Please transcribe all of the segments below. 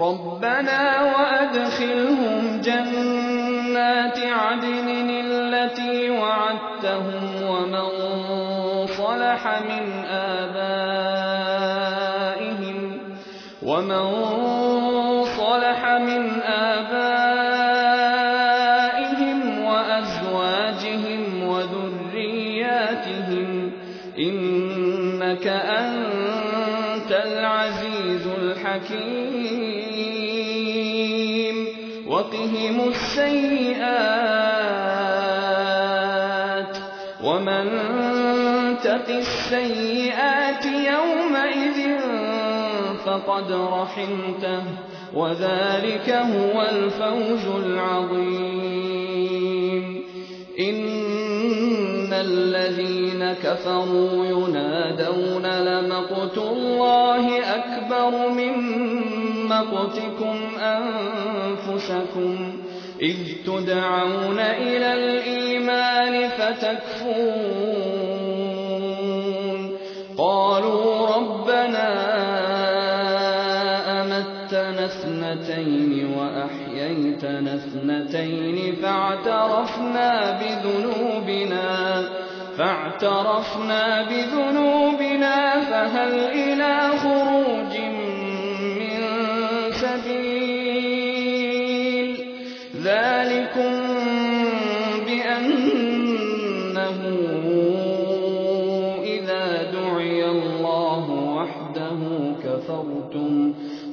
ربنا وأدخلهم جنات عدن التي وعدتهم ومن صلح من آبائهم ومن وقهم السيئات ومن تق السيئات يومئذ فقد رحمته وذلك هو الفوز العظيم. إن الذين كفروا ينادون لمقت الله أكبر من مقتكم أنفسكم إذ تدعون إلى الإيمان فتكفرون. قالوا ربنا أمتنا اثنتين وأحييتنا اثنتين فاعترفنا بذنوبنا فاعترفنا بذنوبنا فهل إلى خروج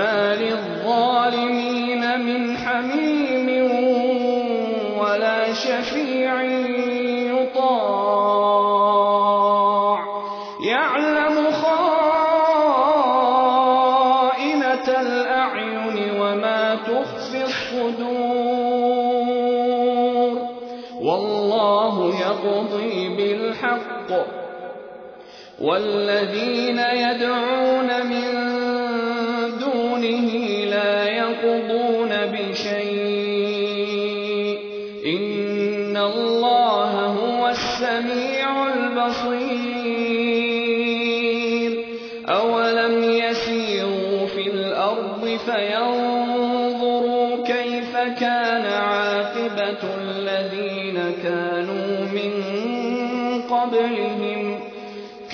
ما للظالمين من حميم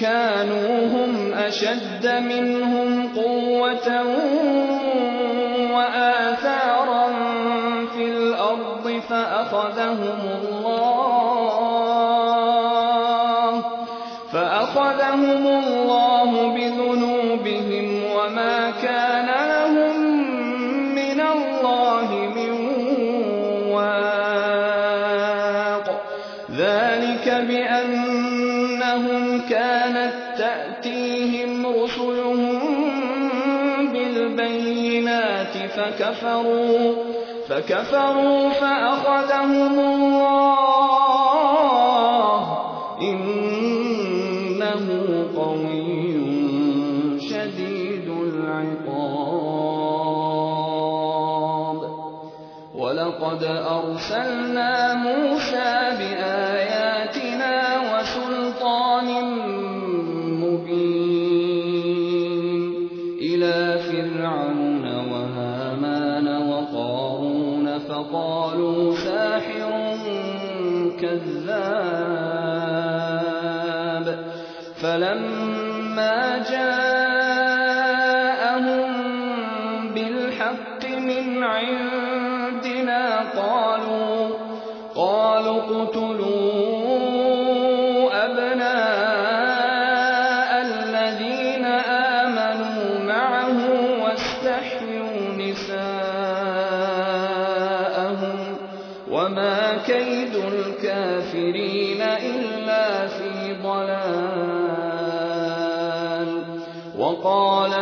كَانُوا هُمْ أَشَدَّ مِنْهُمْ قُوَّةً وَآثَارًا فِي الْأَرْضِ فَأَخَذَهُمُ اللَّهُ فَكَفَرُوا فَأَخَذَهُمُ اللَّهُ ۚ. إِنَّهُ قَوِيٌّ شَدِيدُ الْعِقَابِ. وَلَقَدْ أَرْسَلْنَا مُوسَىٰ بِآيَاتِنَا وَقَارُونَ فَقَالُوا سَاحِرٌ كَذَّابٌ فَلَمَّا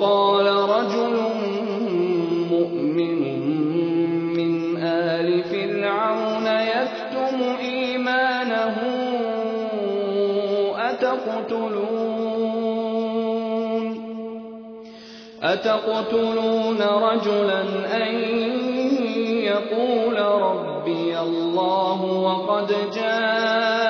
وَقَالَ رَجُلٌ مُّؤْمِنٌ مِّنْ آلِ فِرْعَوْنَ يَكْتُمُ إِيمَانَهُ أَتَقْتُلُونَ؟ رَجُلًا أَن يَقُولَ رَبِّيَ اللَّهُ وَقَدْ جَاءَكُم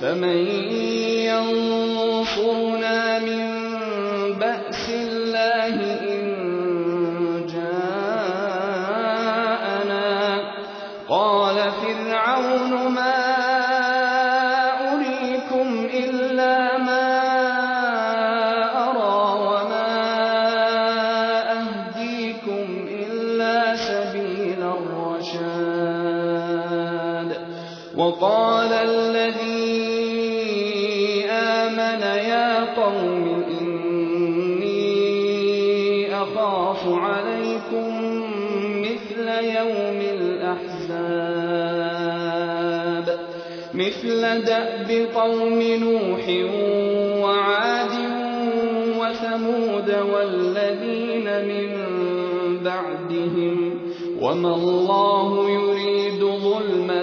فَمَن يَنصُرُنَا مِن بَأْسِ مِثْلَ دَأْبِ قَوْمِ نُوحٍ وَعَادٍ وَثَمُودَ وَالَّذِينَ مِن بَعْدِهِمْ ۚ وَمَا اللَّهُ يُرِيدُ ظُلْمًا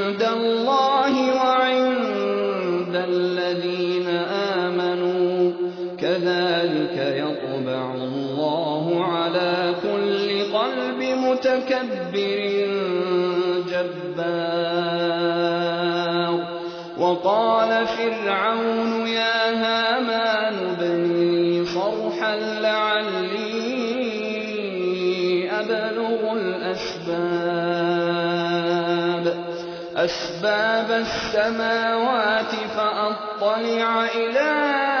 متكبر جبار. وقال فرعون يا هامان ابن لي صرحا لعلي أبلغ الأسباب. أسباب السماوات فأطلع إلى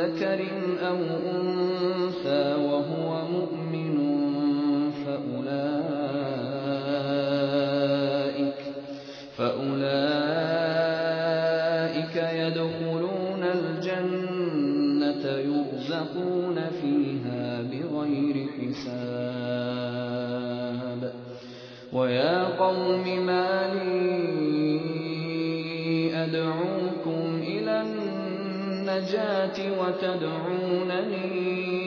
ذكر أو أنثى وهو مؤمن فأولئك فأولئك يدخلون الجنة يرزقون فيها بغير حساب. ويا قوم ما لي النجاة وتدعونني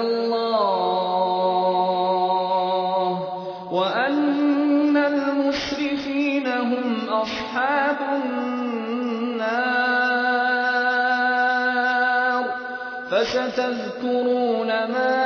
الله وأن المسرفين هم أصحاب النار فستذكرون ما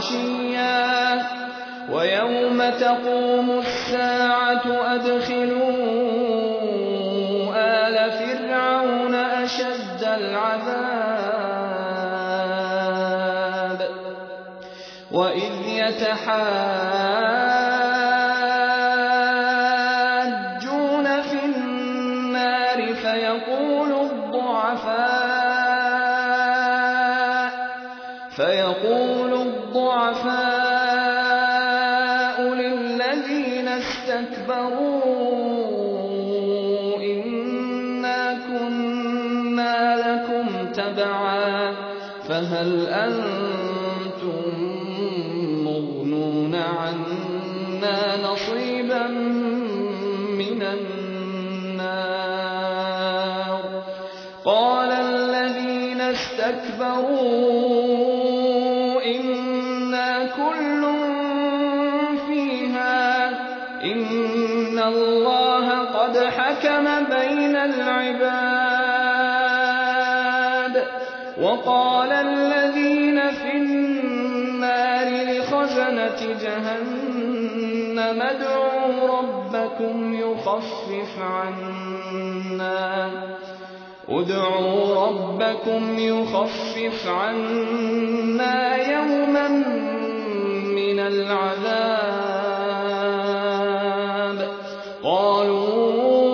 عشيا ويوم تقوم الساعة أدخلوا آل فرعون أشد العذاب. وإذ يتحاب اسْتَكْبَرُوا إِنَّا كُلٌّ فِيهَا إِنَّ اللَّهَ قَدْ حَكَمَ بَيْنَ الْعِبَادِ وَقَالَ الَّذِينَ فِي النَّارِ لِخَزَنَةِ جَهَنَّمَ ادْعُوا رَبَّكُمْ يُخَفِّفْ عَنَّا يَوْمًا مِّنَ الْعَذَابِ. قَالُوا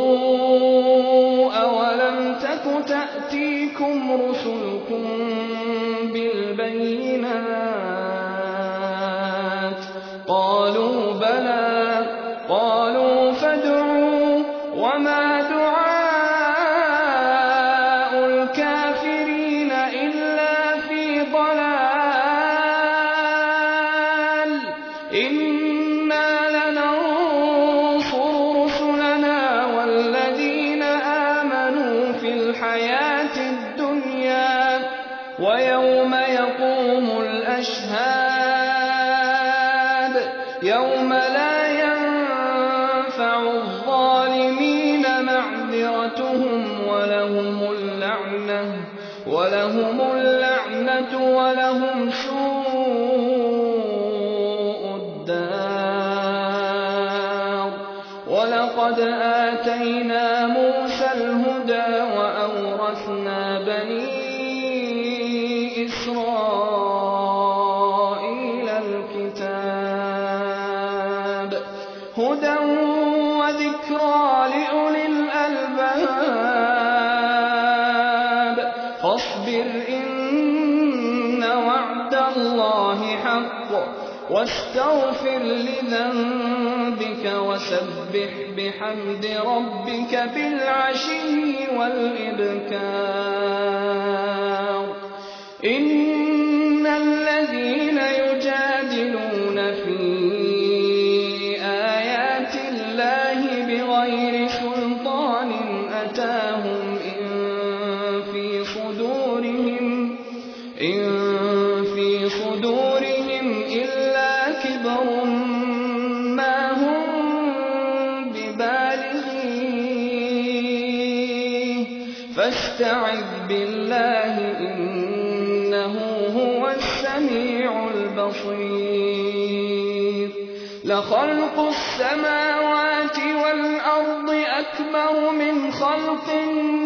أَوَلَمْ تَكُ تَأْتِيكُمْ رُسُلُكُم بِالْبَيِّنَاتِ ۖ؟ قَالُوا بَلَىٰ ۚ هُدًى وَذِكْرَىٰ لِأُولِي الْأَلْبَابِ فَاصْبِرْ إِنَّ وَعْدَ اللَّهِ حَقٌّ وَاسْتَغْفِرْ لِذَنبِكَ وَسَبِّحْ بِحَمْدِ رَبِّكَ بِالْعَشِيِّ وَالْإِبْكَارِ فَاسْتَعِذْ بِاللَّهِ ۖ إِنَّهُ هُوَ السَّمِيعُ الْبَصِيرُ. لَخَلْقُ السَّمَاوَاتِ وَالْأَرْضِ أَكْبَرُ مِنْ خَلْقِ النَّاسِ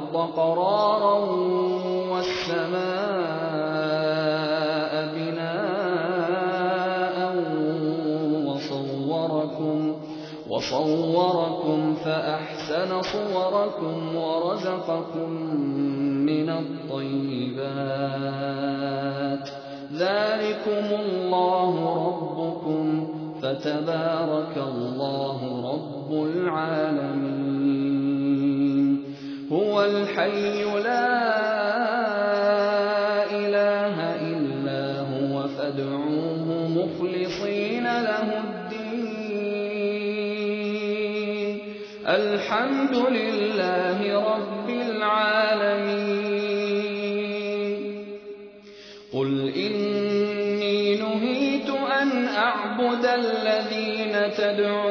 قرارا والسماء بناء وصوركم وصوركم فأحسن صوركم ورزقكم من الطيبات ذلكم الله ربكم فتبارك الله رب العالمين هو الحي لا إله إلا هو فادعوه مخلصين له الدين. الحمد لله رب العالمين. قل إني نهيت أن أعبد الذين تدعون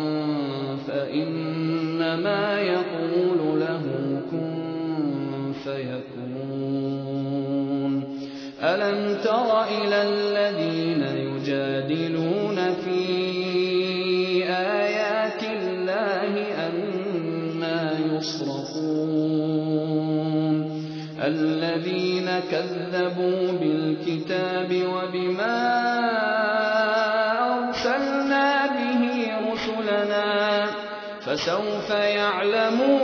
فإنما يقول له كن فيكون. ألم تر إلى الذين يجادلون في آيات الله أنا يصرفون الذين كذبوا بالكتاب وبما فسوف يعلمون.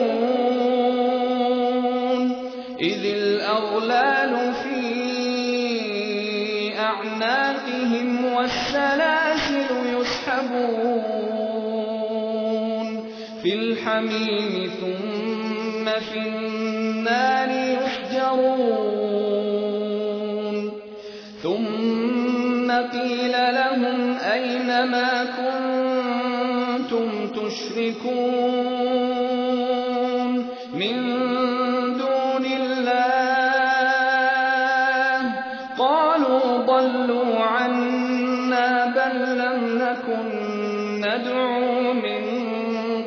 إذ الأغلال في أعناقهم والسلاسل يسحبون. في الحميم ثم في النار يحجرون. ثم قيل لهم أين ما كنتم تشركون من دون الله. قالوا ضلوا عنا بل لم نكن ندعو من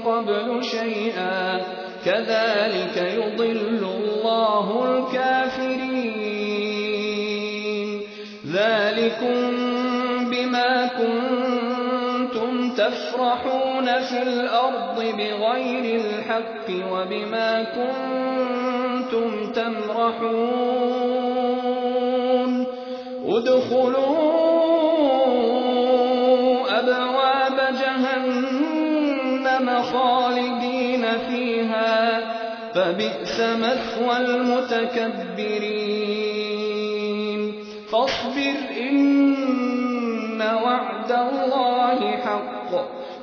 قبل شيئا. كذلك في الأرض بغير الحق وبما كنتم تمرحون. ادخلوا أبواب جهنم خالدين فيها. فبئس مثوى المتكبرين. فاصبر إن وعد الله حق.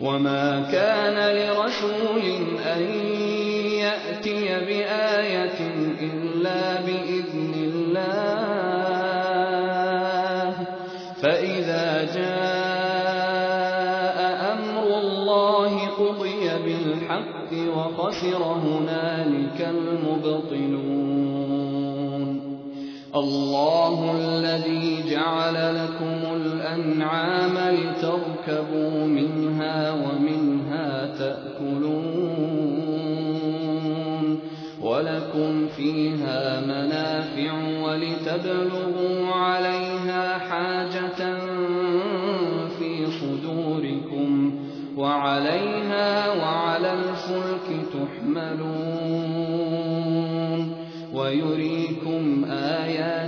وما كان لرسول أن يأتي بآية إلا بإذن الله فإذا جاء أمر الله قضي بالحق وخسر هنالك المبطلون الله الذي جعل لكم الأنعام لتركبوا فيها منافع ولتبلغوا عليها حاجة في صدوركم وعليها وعلى الفلك تحملون. ويريكم آياته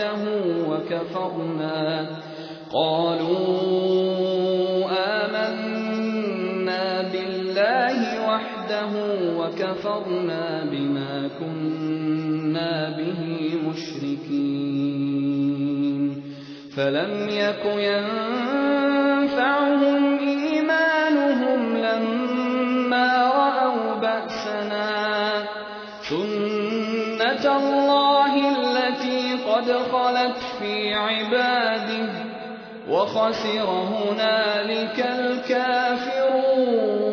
وحده وكفرنا. قالوا آمنا بالله وحده وكفرنا بما كنا به مشركين. فلم يك ينفعهم قد خلت في عباده وخسر هنالك الكافرون.